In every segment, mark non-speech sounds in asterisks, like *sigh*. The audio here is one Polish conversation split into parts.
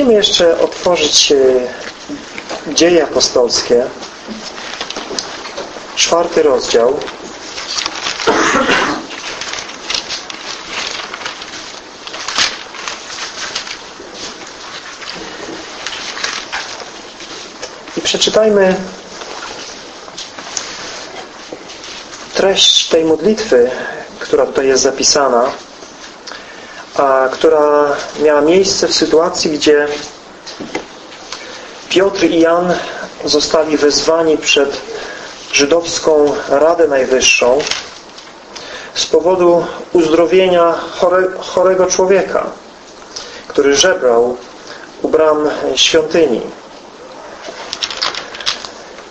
Spróbujmy jeszcze otworzyć dzieje apostolskie, czwarty rozdział. I przeczytajmy treść tej modlitwy, która tutaj jest zapisana, a która miała miejsce w sytuacji, gdzie Piotr i Jan zostali wezwani przed żydowską Radę Najwyższą z powodu uzdrowienia chore, chorego człowieka, który żebrał u bram świątyni.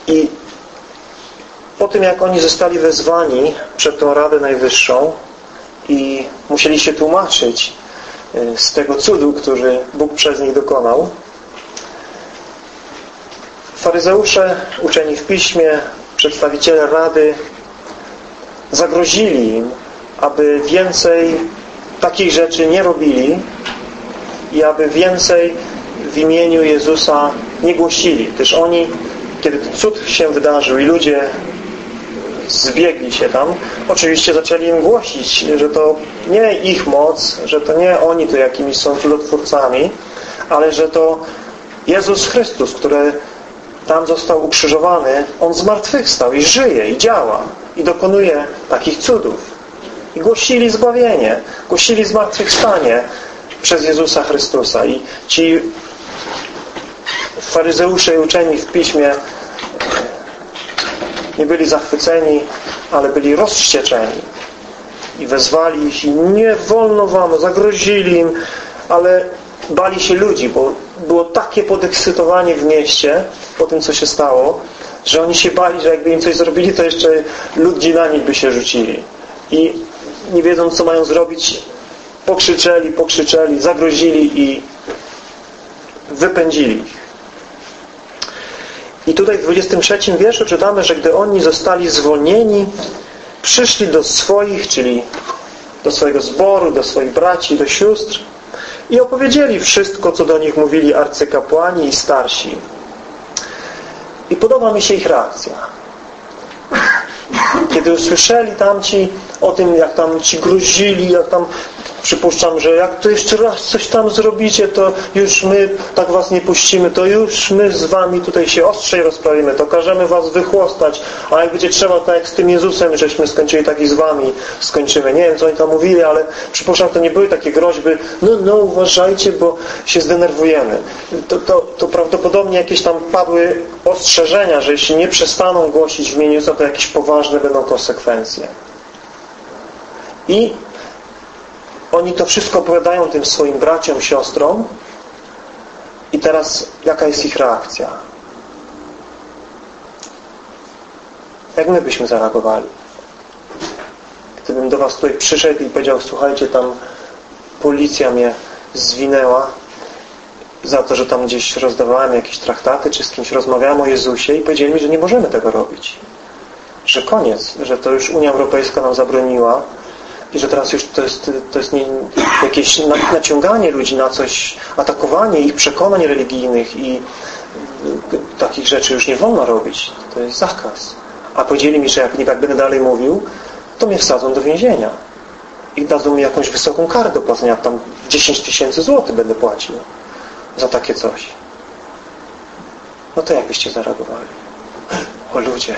I po tym, jak oni zostali wezwani przed tą Radę Najwyższą i musieli się tłumaczyć y, z tego cudu, który Bóg przez nich dokonał, faryzeusze, uczeni w piśmie, przedstawiciele Rady zagrozili im, aby więcej takich rzeczy nie robili i aby więcej w imieniu Jezusa nie głosili, gdyż oni, kiedy cud się wydarzył i ludzie zbiegli się tam, oczywiście zaczęli im głosić, że to nie ich moc, że to nie oni to jakimiś są cudotwórcami, ale że to Jezus Chrystus, który tam został ukrzyżowany, On zmartwychwstał i żyje, i działa, i dokonuje takich cudów. I głosili zbawienie, głosili zmartwychwstanie przez Jezusa Chrystusa. I ci faryzeusze i uczeni w Piśmie nie byli zachwyceni, ale byli rozwścieczeni. I wezwali ich i nie wolno wam, zagrozili im, ale bali się ludzi, bo było takie podekscytowanie w mieście po tym, co się stało, że oni się bali, że jakby im coś zrobili, to jeszcze ludzi na nich by się rzucili. I nie wiedząc, co mają zrobić, pokrzyczeli, pokrzyczeli, zagrozili i wypędzili ich. I tutaj w 23 wierszu czytamy, że gdy oni zostali zwolnieni, przyszli do swoich, czyli do swojego zboru, do swoich braci, do sióstr i opowiedzieli wszystko, co do nich mówili arcykapłani i starsi. I podoba mi się ich reakcja. Kiedy usłyszeli tamci o tym, jak tam ci grozili, jak tam przypuszczam, że jak to jeszcze raz coś tam zrobicie, to już my tak was nie puścimy, to już my z wami tutaj się ostrzej rozprawimy, to każemy was wychłostać, a jak będzie trzeba, tak jak z tym Jezusem, żeśmy skończyli, tak i z wami skończymy. Nie wiem, co oni tam mówili, ale przypuszczam, to nie były takie groźby, no, no, uważajcie, bo się zdenerwujemy. To, to, to prawdopodobnie jakieś tam padły ostrzeżenia, że jeśli nie przestaną głosić w imieniu to jakieś poważne będą konsekwencje. I oni to wszystko opowiadają tym swoim braciom, siostrom i teraz jaka jest ich reakcja? Jak my byśmy zareagowali? Gdybym do was tutaj przyszedł i powiedział, słuchajcie, tam policja mnie zwinęła za to, że tam gdzieś rozdawałem jakieś traktaty, czy z kimś rozmawiałem o Jezusie i powiedzieli mi, że nie możemy tego robić. Że koniec, że to już Unia Europejska nam zabroniła, i że teraz już to jest, to jest nie, jakieś naciąganie ludzi na coś, atakowanie ich przekonań religijnych i takich rzeczy już nie wolno robić. To jest zakaz. A powiedzieli mi, że jak nie tak będę dalej mówił, to mnie wsadzą do więzienia. I dadzą mi jakąś wysoką karę do płacenia. Tam 10 tysięcy złotych będę płacił za takie coś. No to jakbyście zareagowali? O ludzie.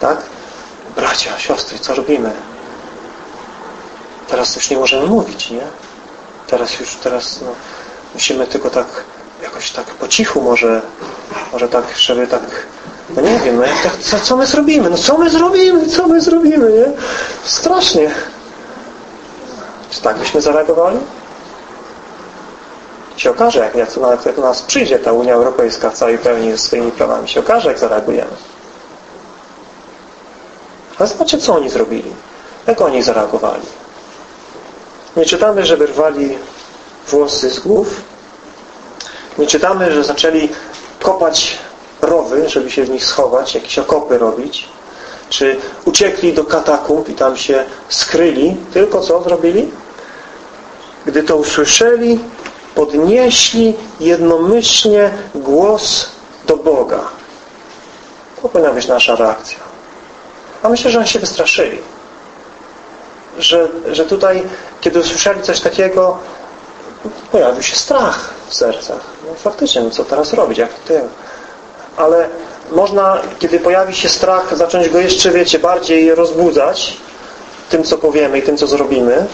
Tak? Bracia, siostry, co robimy? Teraz już nie możemy mówić, nie? Teraz już, teraz no, musimy tylko tak jakoś tak po cichu może, może tak, żeby tak, no nie wiem, no jak tak, co, co my zrobimy? No co my zrobimy? Co my zrobimy, nie? Strasznie. Czy tak byśmy zareagowali? Się okaże, jak, jak, jak nas przyjdzie ta Unia Europejska w całej pełni ze swoimi prawami, się okaże, jak zareagujemy. Ale zobaczcie, co oni zrobili. Jak oni zareagowali. Nie czytamy, żeby rwali włosy z głów. Nie czytamy, że zaczęli kopać rowy, żeby się w nich schować, jakieś okopy robić. Czy uciekli do katakumb i tam się skryli. Tylko co zrobili? Gdy to usłyszeli, podnieśli jednomyślnie głos do Boga. To powinna być nasza reakcja. A myślę, że oni się wystraszyli. Że, że tutaj, kiedy usłyszeli coś takiego, pojawił się strach w sercach. No faktycznie, no co teraz robić? Jak to? Ale można, kiedy pojawi się strach, zacząć go jeszcze, wiecie, bardziej rozbudzać tym, co powiemy i tym, co zrobimy.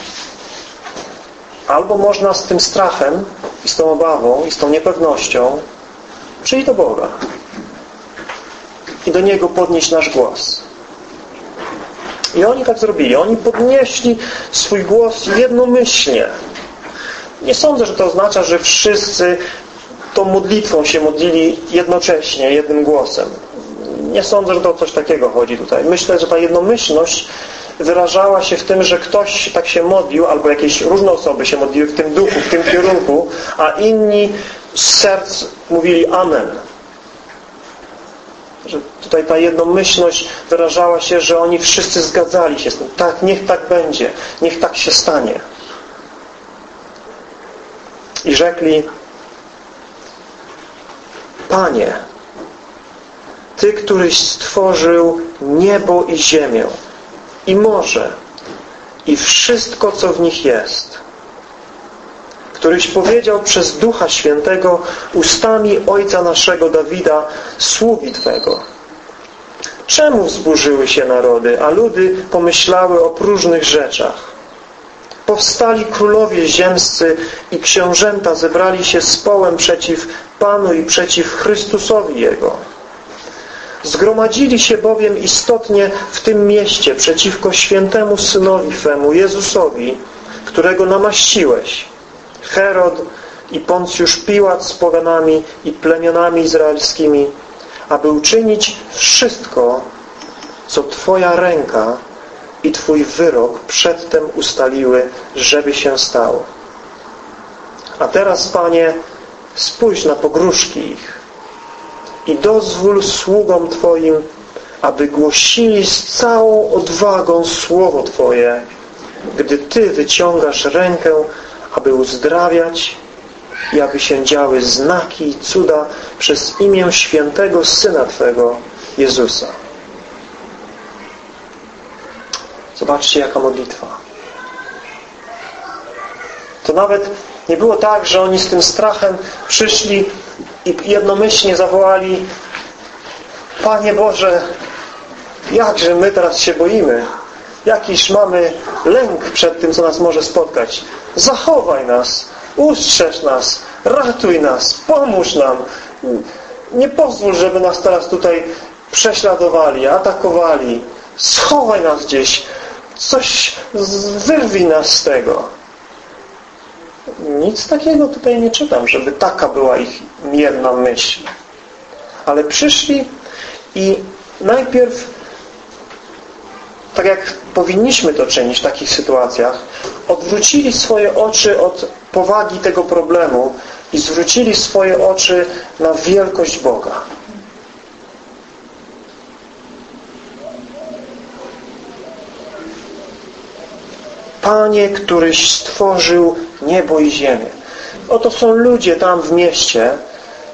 Albo można z tym strachem i z tą obawą i z tą niepewnością przyjść do Boga i do Niego podnieść nasz głos. I oni tak zrobili. Oni podnieśli swój głos jednomyślnie. Nie sądzę, że to oznacza, że wszyscy tą modlitwą się modlili jednocześnie, jednym głosem. Nie sądzę, że to o coś takiego chodzi tutaj. Myślę, że ta jednomyślność wyrażała się w tym, że ktoś tak się modlił, albo jakieś różne osoby się modliły w tym duchu, w tym kierunku, a inni z serc mówili Amen. Że tutaj ta jednomyślność wyrażała się, że oni wszyscy zgadzali się z tym. Tak, niech tak będzie. Niech tak się stanie. I rzekli Panie, Ty, któryś stworzył niebo i ziemię i morze i wszystko, co w nich jest, któryś powiedział przez Ducha Świętego ustami Ojca naszego Dawida, sługi Twego. Czemu wzburzyły się narody, a ludy pomyślały o próżnych rzeczach? Powstali królowie ziemscy i książęta zebrali się z połem przeciw Panu i przeciw Chrystusowi Jego. Zgromadzili się bowiem istotnie w tym mieście przeciwko świętemu Synowi Twemu, Jezusowi, którego namaściłeś. Herod i Poncjusz Piłat z poganami i plemionami izraelskimi, aby uczynić wszystko, co Twoja ręka i Twój wyrok przedtem ustaliły, żeby się stało. A teraz, Panie, spójrz na pogróżki ich i dozwól sługom Twoim, aby głosili z całą odwagą Słowo Twoje, gdy Ty wyciągasz rękę, aby uzdrawiać i aby się działy znaki i cuda przez imię świętego Syna Twego, Jezusa. Zobaczcie, jaka modlitwa. To nawet nie było tak, że oni z tym strachem przyszli i jednomyślnie zawołali Panie Boże, jakże my teraz się boimy. Jakiś mamy lęk przed tym, co nas może spotkać. Zachowaj nas, ustrzeż nas, ratuj nas, pomóż nam. Nie pozwól, żeby nas teraz tutaj prześladowali, atakowali. Schowaj nas gdzieś. Coś wyrwij nas z tego. Nic takiego tutaj nie czytam, żeby taka była ich mierna myśl. Ale przyszli i najpierw tak jak powinniśmy to czynić w takich sytuacjach, odwrócili swoje oczy od powagi tego problemu i zwrócili swoje oczy na wielkość Boga. Panie, któryś stworzył niebo i ziemię. Oto są ludzie tam w mieście,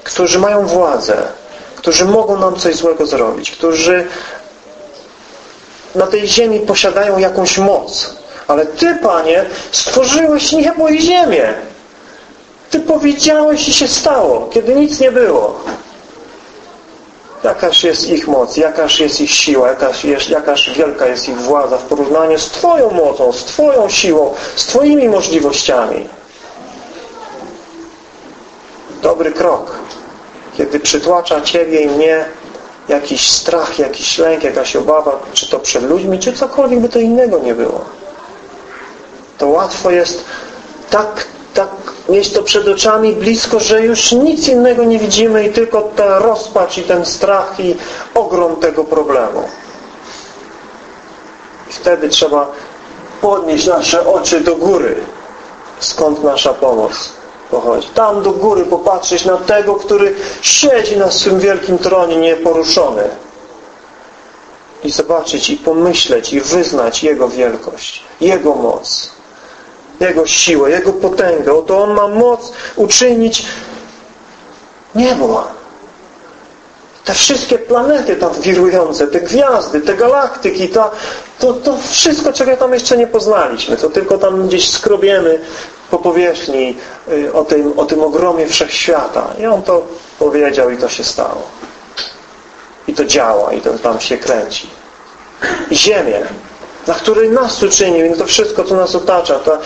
którzy mają władzę, którzy mogą nam coś złego zrobić, którzy na tej ziemi posiadają jakąś moc. Ale Ty, Panie, stworzyłeś niebo i ziemię. Ty powiedziałeś i się stało, kiedy nic nie było. Jakaż jest ich moc, jakaż jest ich siła, jakaż, jest, jakaż wielka jest ich władza w porównaniu z Twoją mocą, z Twoją siłą, z Twoimi możliwościami. Dobry krok, kiedy przytłacza Ciebie i mnie jakiś strach, jakiś lęk, jakaś obawa, czy to przed ludźmi, czy cokolwiek by to innego nie było. To łatwo jest tak, tak mieć to przed oczami blisko, że już nic innego nie widzimy i tylko ta rozpacz i ten strach i ogrom tego problemu. I wtedy trzeba podnieść nasze oczy do góry, skąd nasza pomoc pochodzi. Tam do góry popatrzeć na tego, który siedzi na swym wielkim tronie nieporuszony. I zobaczyć, i pomyśleć, i wyznać Jego wielkość, Jego moc. Jego siłę, Jego potęgę. Oto On ma moc uczynić niebo. Te wszystkie planety tam wirujące, te gwiazdy, te galaktyki, ta, to, to wszystko, czego tam jeszcze nie poznaliśmy, to tylko tam gdzieś skrobiemy po powierzchni y, o tym, o tym ogromie wszechświata. I On to powiedział i to się stało. I to działa, i to tam się kręci. I ziemię, na której nas uczynił, i to wszystko, co nas otacza, ta,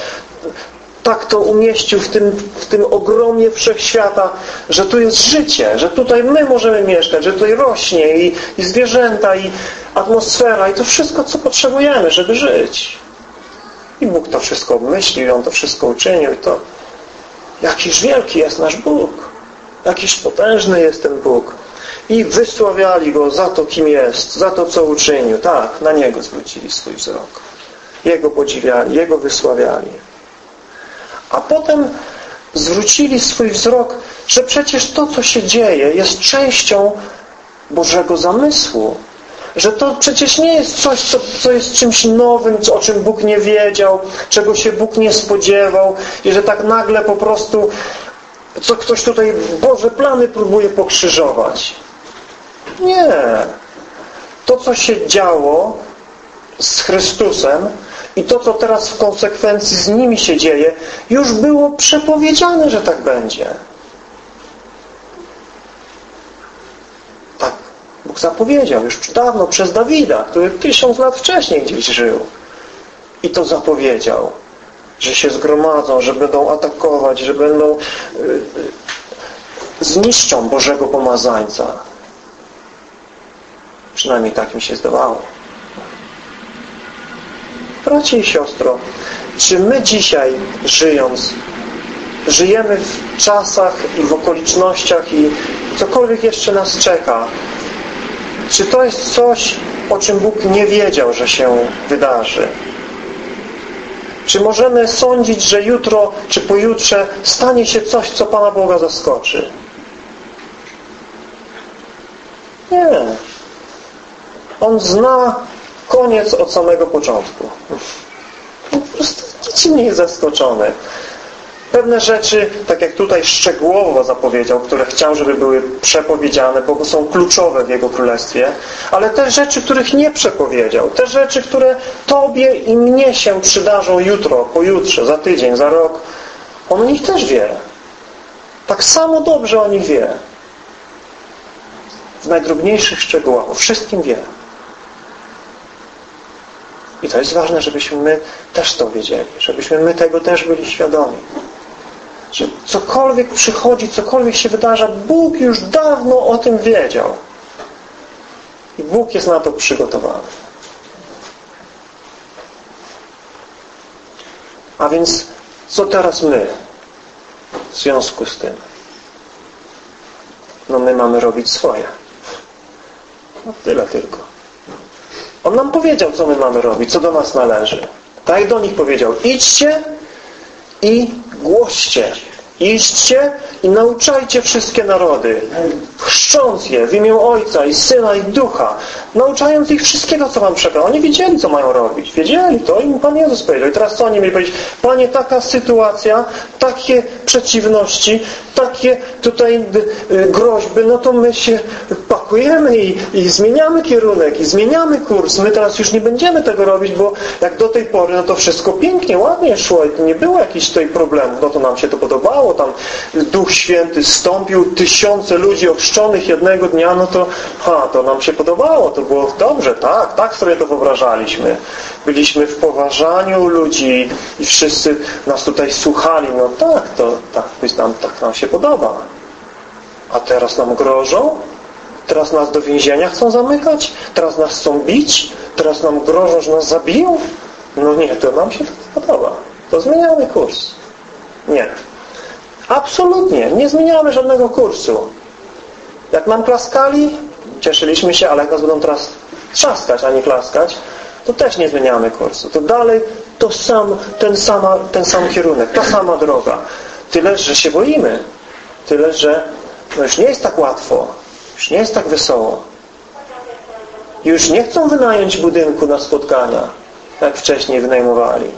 tak to umieścił w tym, w tym ogromie wszechświata, że tu jest życie, że tutaj my możemy mieszkać, że tutaj rośnie i, i zwierzęta, i atmosfera, i to wszystko, co potrzebujemy, żeby żyć. I Bóg to wszystko obmyślił, i On to wszystko uczynił. I to jakiż wielki jest nasz Bóg. Jakiż potężny jest ten Bóg. I wysławiali Go za to, kim jest, za to, co uczynił. Tak, na Niego zwrócili swój wzrok. Jego podziwiali, Jego wysławiali. A potem zwrócili swój wzrok, że przecież to, co się dzieje, jest częścią Bożego zamysłu. Że to przecież nie jest coś, co, co jest czymś nowym, o czym Bóg nie wiedział, czego się Bóg nie spodziewał i że tak nagle po prostu co ktoś tutaj Boże plany próbuje pokrzyżować. Nie. To, co się działo z Chrystusem i to, co teraz w konsekwencji z nimi się dzieje, już było przepowiedziane, że tak będzie. Tak Bóg zapowiedział już dawno przez Dawida, który tysiąc lat wcześniej gdzieś żył. I to zapowiedział, że się zgromadzą, że będą atakować, że będą y, y, zniszczą Bożego Pomazańca. Przynajmniej tak mi się zdawało. Bracie i siostro, czy my dzisiaj żyjąc, żyjemy w czasach i w okolicznościach i cokolwiek jeszcze nas czeka, czy to jest coś, o czym Bóg nie wiedział, że się wydarzy? Czy możemy sądzić, że jutro czy pojutrze stanie się coś, co Pana Boga zaskoczy? Nie. On zna koniec od samego początku. Po prostu niczym nie jest zaskoczony. Pewne rzeczy, tak jak tutaj szczegółowo zapowiedział, które chciał, żeby były przepowiedziane, bo są kluczowe w Jego Królestwie, ale te rzeczy, których nie przepowiedział, te rzeczy, które Tobie i mnie się przydarzą jutro, pojutrze, za tydzień, za rok, On o nich też wie. Tak samo dobrze o nich wie. W najdrobniejszych szczegółach, o wszystkim wie. I to jest ważne, żebyśmy my też to wiedzieli, żebyśmy my tego też byli świadomi. Że cokolwiek przychodzi, cokolwiek się wydarza, Bóg już dawno o tym wiedział. I Bóg jest na to przygotowany. A więc co teraz my w związku z tym? No my mamy robić swoje. No tyle tylko. On nam powiedział, co my mamy robić, co do nas należy. Tak do nich powiedział, idźcie i głoście. Idźcie i nauczajcie wszystkie narody, chrzcząc je w imię Ojca i Syna i Ducha, nauczając ich wszystkiego, co Wam przekazał. Oni wiedzieli, co mają robić. Wiedzieli to i Pan Jezus powiedział. I teraz co oni mieli powiedzieć? Panie, taka sytuacja, takie przeciwności, takie tutaj y, groźby, no to my się pakujemy i, i zmieniamy kierunek, i zmieniamy kurs. My teraz już nie będziemy tego robić, bo jak do tej pory, no to wszystko pięknie, ładnie szło i nie było jakichś tutaj problemów. No to nam się to podobało, tam Duch Święty stąpił, tysiące ludzi ochrzczonych jednego dnia, no to ha, to nam się podobało, to było dobrze, tak, tak sobie to wyobrażaliśmy. Byliśmy w poważaniu ludzi i wszyscy nas tutaj słuchali, no tak, to tak, nam, tak nam się podoba. A teraz nam grożą? Teraz nas do więzienia chcą zamykać? Teraz nas chcą bić? Teraz nam grożą, że nas zabiją? No nie, to nam się to podoba. To zmieniamy kurs. Nie. Absolutnie. Nie zmieniamy żadnego kursu. Jak nam klaskali, cieszyliśmy się, ale jak nas będą teraz trzaskać, a nie klaskać, to też nie zmieniamy kursu. To dalej to sam, ten, sama, ten sam kierunek, ta sama droga. Tyle, że się boimy. Tyle, że no już nie jest tak łatwo. Już nie jest tak wesoło. Już nie chcą wynająć budynku na spotkania, jak wcześniej wynajmowali.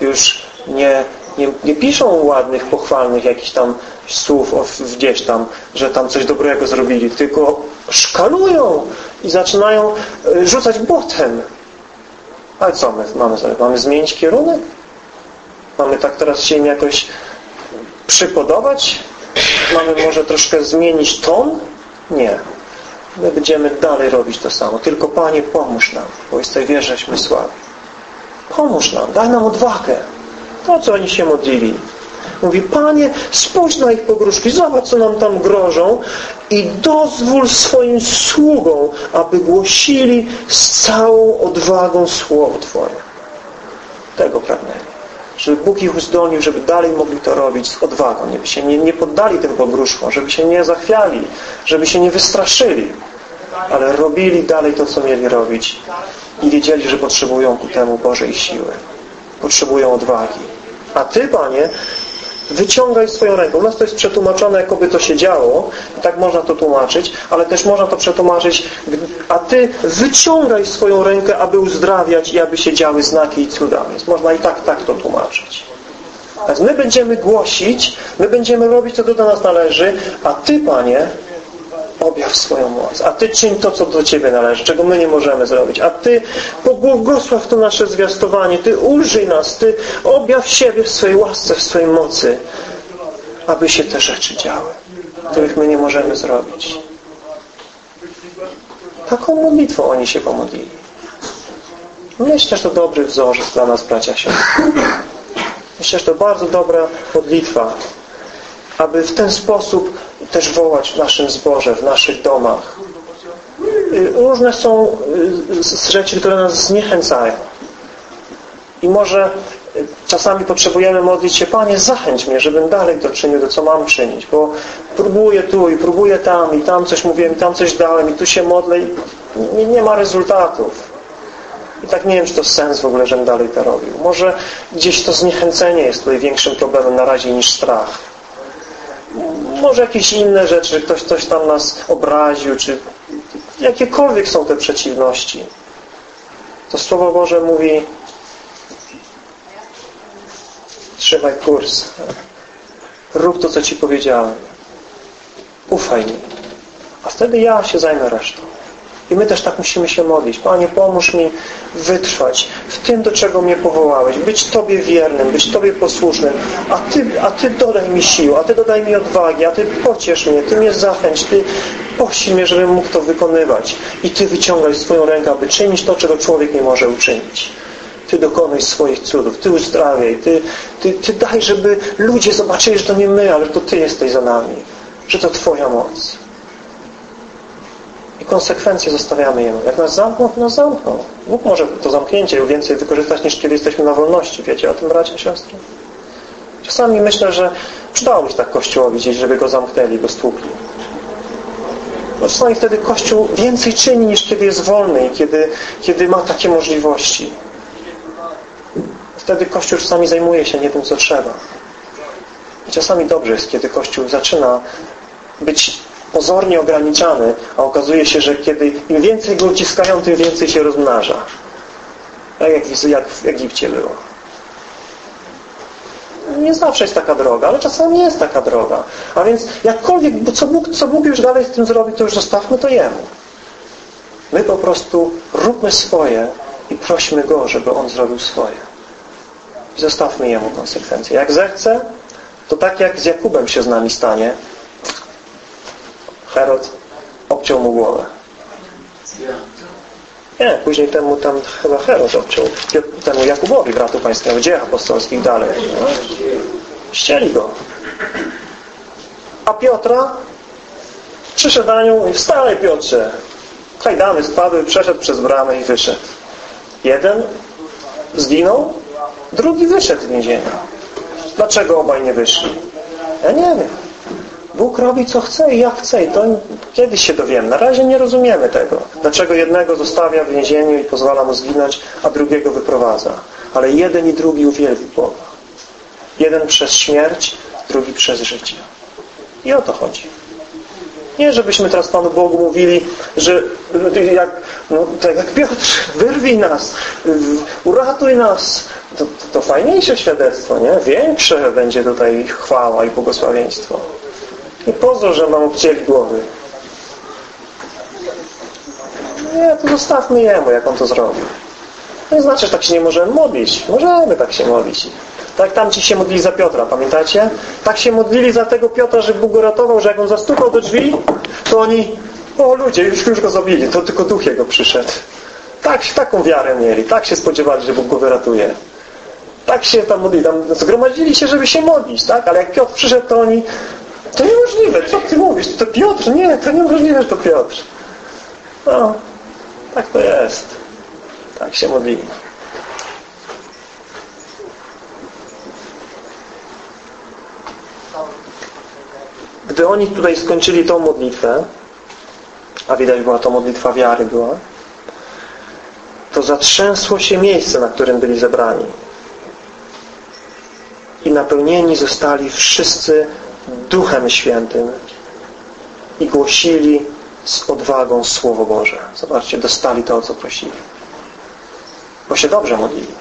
już nie, nie, nie piszą ładnych, pochwalnych jakichś tam słów gdzieś tam, że tam coś dobrego zrobili, tylko szkalują i zaczynają e, rzucać błotem. Ale co my mamy zrobić? Mamy zmienić kierunek? Mamy tak teraz się im jakoś przypodobać? Mamy może troszkę zmienić ton? Nie. My będziemy dalej robić to samo. Tylko Panie pomóż nam, bo jest tej wierześmy słabi. Pomóż nam, daj nam odwagę. To, co oni się modlili. Mówi, Panie, spójrz na ich pogróżki, zobacz, co nam tam grożą i dozwól swoim sługom, aby głosili z całą odwagą Słowo Twoje. Tego pragnęli. Żeby Bóg ich uzdolnił, żeby dalej mogli to robić z odwagą, żeby się nie, nie poddali tym pogróżkom, żeby się nie zachwiali, żeby się nie wystraszyli, ale robili dalej to, co mieli robić i wiedzieli, że potrzebują ku temu Bożej siły. Potrzebują odwagi. A Ty, Panie, wyciągaj swoją rękę. U nas to jest przetłumaczone, jakoby to się działo. Tak można to tłumaczyć, ale też można to przetłumaczyć, a Ty wyciągaj swoją rękę, aby uzdrawiać i aby się działy znaki i cuda. Więc można i tak, tak to tłumaczyć. Więc my będziemy głosić, my będziemy robić co do nas należy, a Ty, Panie, objaw swoją moc. A Ty czyń to, co do Ciebie należy, czego my nie możemy zrobić. A Ty pobłogosław to nasze zwiastowanie. Ty ulżyj nas. Ty objaw siebie w swojej łasce, w swojej mocy, aby się te rzeczy działy, których my nie możemy zrobić. Taką modlitwą oni się pomodlili. Myślę, że to dobry wzorzec dla nas, bracia siostry. Myślę, że to bardzo dobra modlitwa, aby w ten sposób też wołać w naszym zborze, w naszych domach. Y, różne są y, rzeczy, które nas zniechęcają. I może y, czasami potrzebujemy modlić się, Panie, zachęć mnie, żebym dalej to czynił, to co mam czynić, bo próbuję tu i próbuję tam i tam coś mówiłem, i tam coś dałem i tu się modlę i nie, nie ma rezultatów. I tak nie wiem, czy to sens w ogóle, żebym dalej to robił. Może gdzieś to zniechęcenie jest tutaj większym problemem na razie niż strach może jakieś inne rzeczy, ktoś coś tam nas obraził, czy jakiekolwiek są te przeciwności. To Słowo Boże mówi trzymaj kurs. Rób to, co Ci powiedziałem. Ufaj mi. A wtedy ja się zajmę resztą. I my też tak musimy się modlić. Panie, pomóż mi wytrwać w tym, do czego mnie powołałeś. Być Tobie wiernym, być Tobie posłusznym. A Ty, a Ty dodaj mi sił, a Ty dodaj mi odwagi, a Ty pociesz mnie, Ty mnie zachęć, Ty posil mnie, żebym mógł to wykonywać. I Ty wyciągaj swoją rękę, aby czynić to, czego człowiek nie może uczynić. Ty dokonaj swoich cudów, Ty uzdrawiaj, Ty, ty, ty daj, żeby ludzie zobaczyli, że to nie my, ale to Ty jesteś za nami, że to Twoja moc konsekwencje zostawiamy Jemu. Jak nas zamkną, to nas zamkną. Bóg może to zamknięcie więcej wykorzystać niż kiedy jesteśmy na wolności. Wiecie o tym, bracia, siostry? Czasami myślę, że przydałoby się tak Kościołowi gdzieś, żeby go zamknęli, go stłukli. Bo czasami wtedy Kościół więcej czyni niż kiedy jest wolny i kiedy, kiedy ma takie możliwości. Wtedy Kościół czasami zajmuje się nie tym, co trzeba. I czasami dobrze jest, kiedy Kościół zaczyna być pozornie ograniczany, a okazuje się, że kiedy im więcej go uciskają, tym więcej się rozmnaża. Tak jak, jak w Egipcie było. Nie zawsze jest taka droga, ale czasami jest taka droga. A więc jakkolwiek, co Bóg, co Bóg już dalej z tym zrobi, to już zostawmy to Jemu. My po prostu róbmy swoje i prośmy Go, żeby On zrobił swoje. I zostawmy Jemu konsekwencje. Jak zechce, to tak jak z Jakubem się z nami stanie, Herod obciął mu głowę. Nie, później temu tam chyba Herod obciął temu Jakubowi, bratu pańskiemu, dziejach apostolskich dalej. No, ścieli go. A Piotra przyszedł na nią i wstałej Piotrze. Kajdany spadły, przeszedł przez bramę i wyszedł. Jeden zginął, drugi wyszedł z więzienia. Dlaczego obaj nie wyszli? Ja nie wiem. Bóg robi co chce i jak chce i to kiedyś się dowiemy. Na razie nie rozumiemy tego. Dlaczego jednego zostawia w więzieniu i pozwala mu zginąć, a drugiego wyprowadza. Ale jeden i drugi uwielbi Boga. Jeden przez śmierć, drugi przez życie. I o to chodzi. Nie, żebyśmy teraz Panu Bogu mówili, że jak, no, tak jak Piotr, wyrwij nas, uratuj nas, to, to fajniejsze świadectwo, nie? Większe będzie tutaj chwała i błogosławieństwo. I pozor, że mam obcięli głowy. Nie, to zostawmy Jemu, jak On to zrobił. To nie znaczy, że tak się nie możemy modlić. Możemy tak się modlić. Tak tam ci się modlili za Piotra, pamiętacie? Tak się modlili za tego Piotra, że Bóg go ratował, że jak on zastukał do drzwi, to oni, o ludzie, już, już go zabili, to tylko duch jego przyszedł. Tak, taką wiarę mieli, tak się spodziewali, że Bóg go wyratuje. Tak się tam modlili, tam zgromadzili się, żeby się modlić, tak? Ale jak Piotr przyszedł, to oni, to niemożliwe, co ty mówisz? To Piotr? Nie, to niemożliwe, że to Piotr. No, tak to jest. Tak się modlili. Gdy oni tutaj skończyli tą modlitwę, a widać była to modlitwa wiary była, to zatrzęsło się miejsce, na którym byli zebrani. I napełnieni zostali wszyscy Duchem Świętym i głosili z odwagą Słowo Boże. Zobaczcie, dostali to, o co prosili. Bo się dobrze modlili.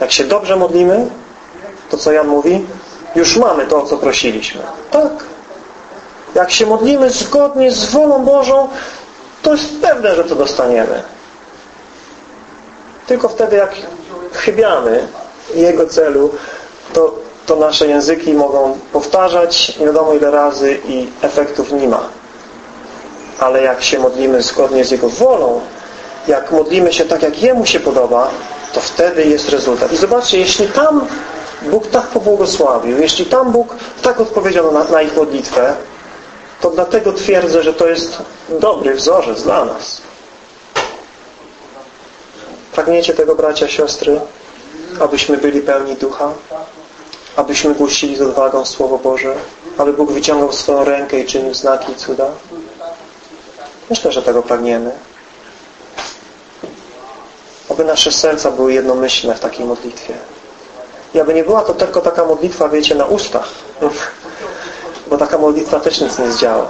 Jak się dobrze modlimy, to co Jan mówi, już mamy to, o co prosiliśmy. Tak. Jak się modlimy zgodnie z wolą Bożą, to jest pewne, że to dostaniemy. Tylko wtedy, jak chybiamy Jego celu, to, to nasze języki mogą powtarzać nie wiadomo ile razy i efektów nie ma. Ale jak się modlimy zgodnie z Jego wolą, jak modlimy się tak, jak Jemu się podoba, to wtedy jest rezultat. I zobaczcie, jeśli tam Bóg tak pobłogosławił, jeśli tam Bóg tak odpowiedział na, na ich modlitwę, to dlatego twierdzę, że to jest dobry wzorzec dla nas. Pragniecie tego, bracia, siostry, abyśmy byli pełni ducha, abyśmy głosili z odwagą Słowo Boże, aby Bóg wyciągał swoją rękę i czynił znaki i cuda? Myślę, że tego pragniemy. Aby nasze serca były jednomyślne w takiej modlitwie. I aby nie była to tylko taka modlitwa, wiecie, na ustach. *laughs* Bo taka modlitwa też nic nie zdziała.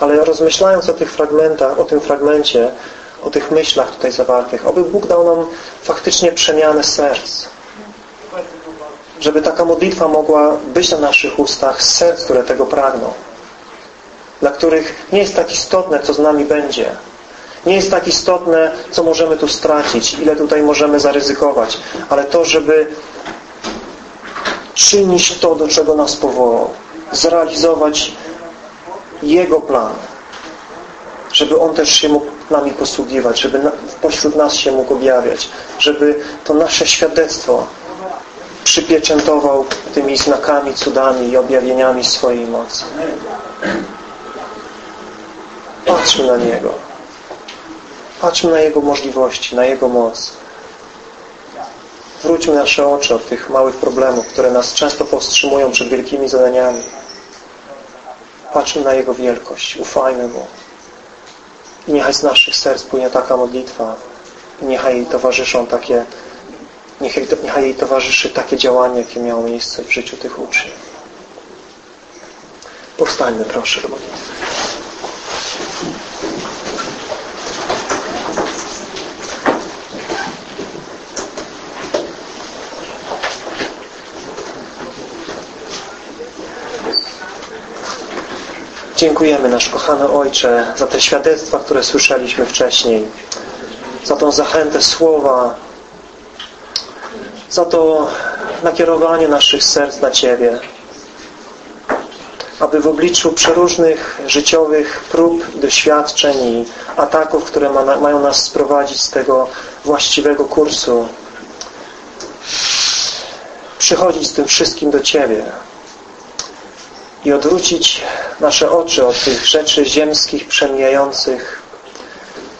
Ale rozmyślając o tych fragmentach, o tym fragmencie, o tych myślach tutaj zawartych, aby Bóg dał nam faktycznie przemianę serc. Żeby taka modlitwa mogła być na naszych ustach z serc, które tego pragną. Dla których nie jest tak istotne, co z nami będzie. Nie jest tak istotne, co możemy tu stracić, ile tutaj możemy zaryzykować, ale to, żeby czynić to, do czego nas powołał, zrealizować Jego plan, żeby On też się mógł nami posługiwać, żeby pośród nas się mógł objawiać, żeby to nasze świadectwo przypieczętował tymi znakami, cudami i objawieniami swojej mocy. Patrzmy na Niego. Patrzmy na Jego możliwości, na Jego moc. Wróćmy nasze oczy od tych małych problemów, które nas często powstrzymują przed wielkimi zadaniami. Patrzmy na Jego wielkość, ufajmy Mu. I niechaj z naszych serc płynie taka modlitwa i niechaj jej towarzyszą takie niechaj, niechaj jej towarzyszy takie działanie, jakie miało miejsce w życiu tych uczniów. Powstańmy proszę do modlitwy. Dziękujemy nasz kochany Ojcze za te świadectwa, które słyszeliśmy wcześniej, za tą zachętę słowa, za to nakierowanie naszych serc na Ciebie, aby w obliczu przeróżnych życiowych prób, doświadczeń i ataków, które ma, mają nas sprowadzić z tego właściwego kursu, przychodzić z tym wszystkim do Ciebie, i odwrócić nasze oczy od tych rzeczy ziemskich, przemijających,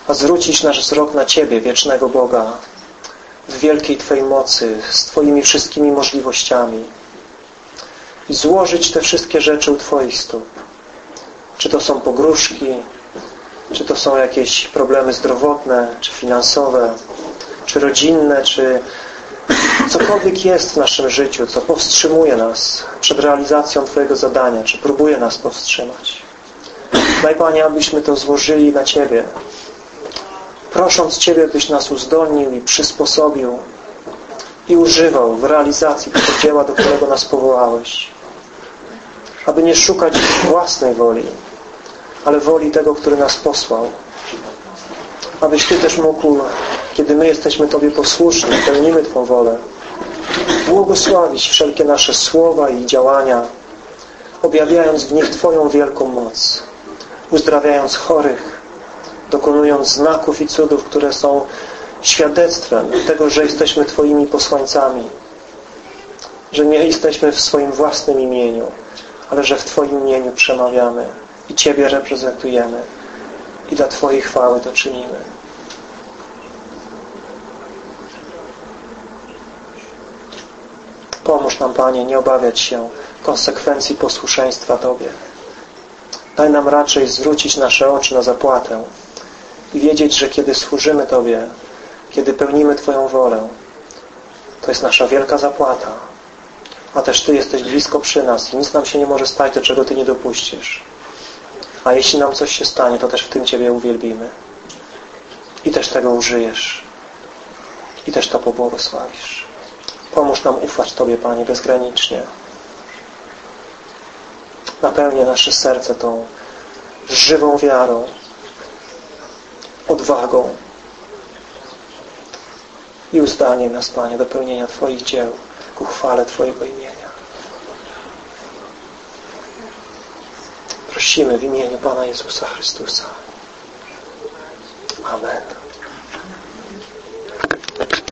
a zwrócić nasz wzrok na Ciebie, wiecznego Boga, w wielkiej Twojej mocy, z Twoimi wszystkimi możliwościami i złożyć te wszystkie rzeczy u Twoich stóp. Czy to są pogróżki, czy to są jakieś problemy zdrowotne, czy finansowe, czy rodzinne, czy cokolwiek jest w naszym życiu, co powstrzymuje nas przed realizacją Twojego zadania, czy próbuje nas powstrzymać. Daj Panie, abyśmy to złożyli na Ciebie prosząc Ciebie, byś nas uzdolnił i przysposobił i używał w realizacji tego dzieła, do którego nas powołałeś. Aby nie szukać własnej woli, ale woli tego, który nas posłał. Abyś Ty też mógł, kiedy my jesteśmy Tobie posłuszni, pełnimy Twą wolę, błogosławić wszelkie nasze słowa i działania, objawiając w nich Twoją wielką moc, uzdrawiając chorych, dokonując znaków i cudów, które są świadectwem tego, że jesteśmy Twoimi posłańcami, że nie jesteśmy w swoim własnym imieniu, ale że w Twoim imieniu przemawiamy i Ciebie reprezentujemy i dla Twojej chwały to czynimy. Pomóż nam, Panie, nie obawiać się konsekwencji posłuszeństwa Tobie. Daj nam raczej zwrócić nasze oczy na zapłatę i wiedzieć, że kiedy służymy Tobie, kiedy pełnimy Twoją wolę, to jest nasza wielka zapłata. A też Ty jesteś blisko przy nas i nic nam się nie może stać, do czego Ty nie dopuścisz. A jeśli nam coś się stanie, to też w tym Ciebie uwielbimy. I też tego użyjesz. I też to pobłogosławisz. Pomóż nam ufać Tobie, Panie, bezgranicznie. Napełnię nasze serce tą żywą wiarą, odwagą i uzdaniem nas, Panie, do pełnienia Twoich dzieł ku chwale Twojego imienia. Prosimy w imieniu Pana Jezusa Chrystusa. Amen.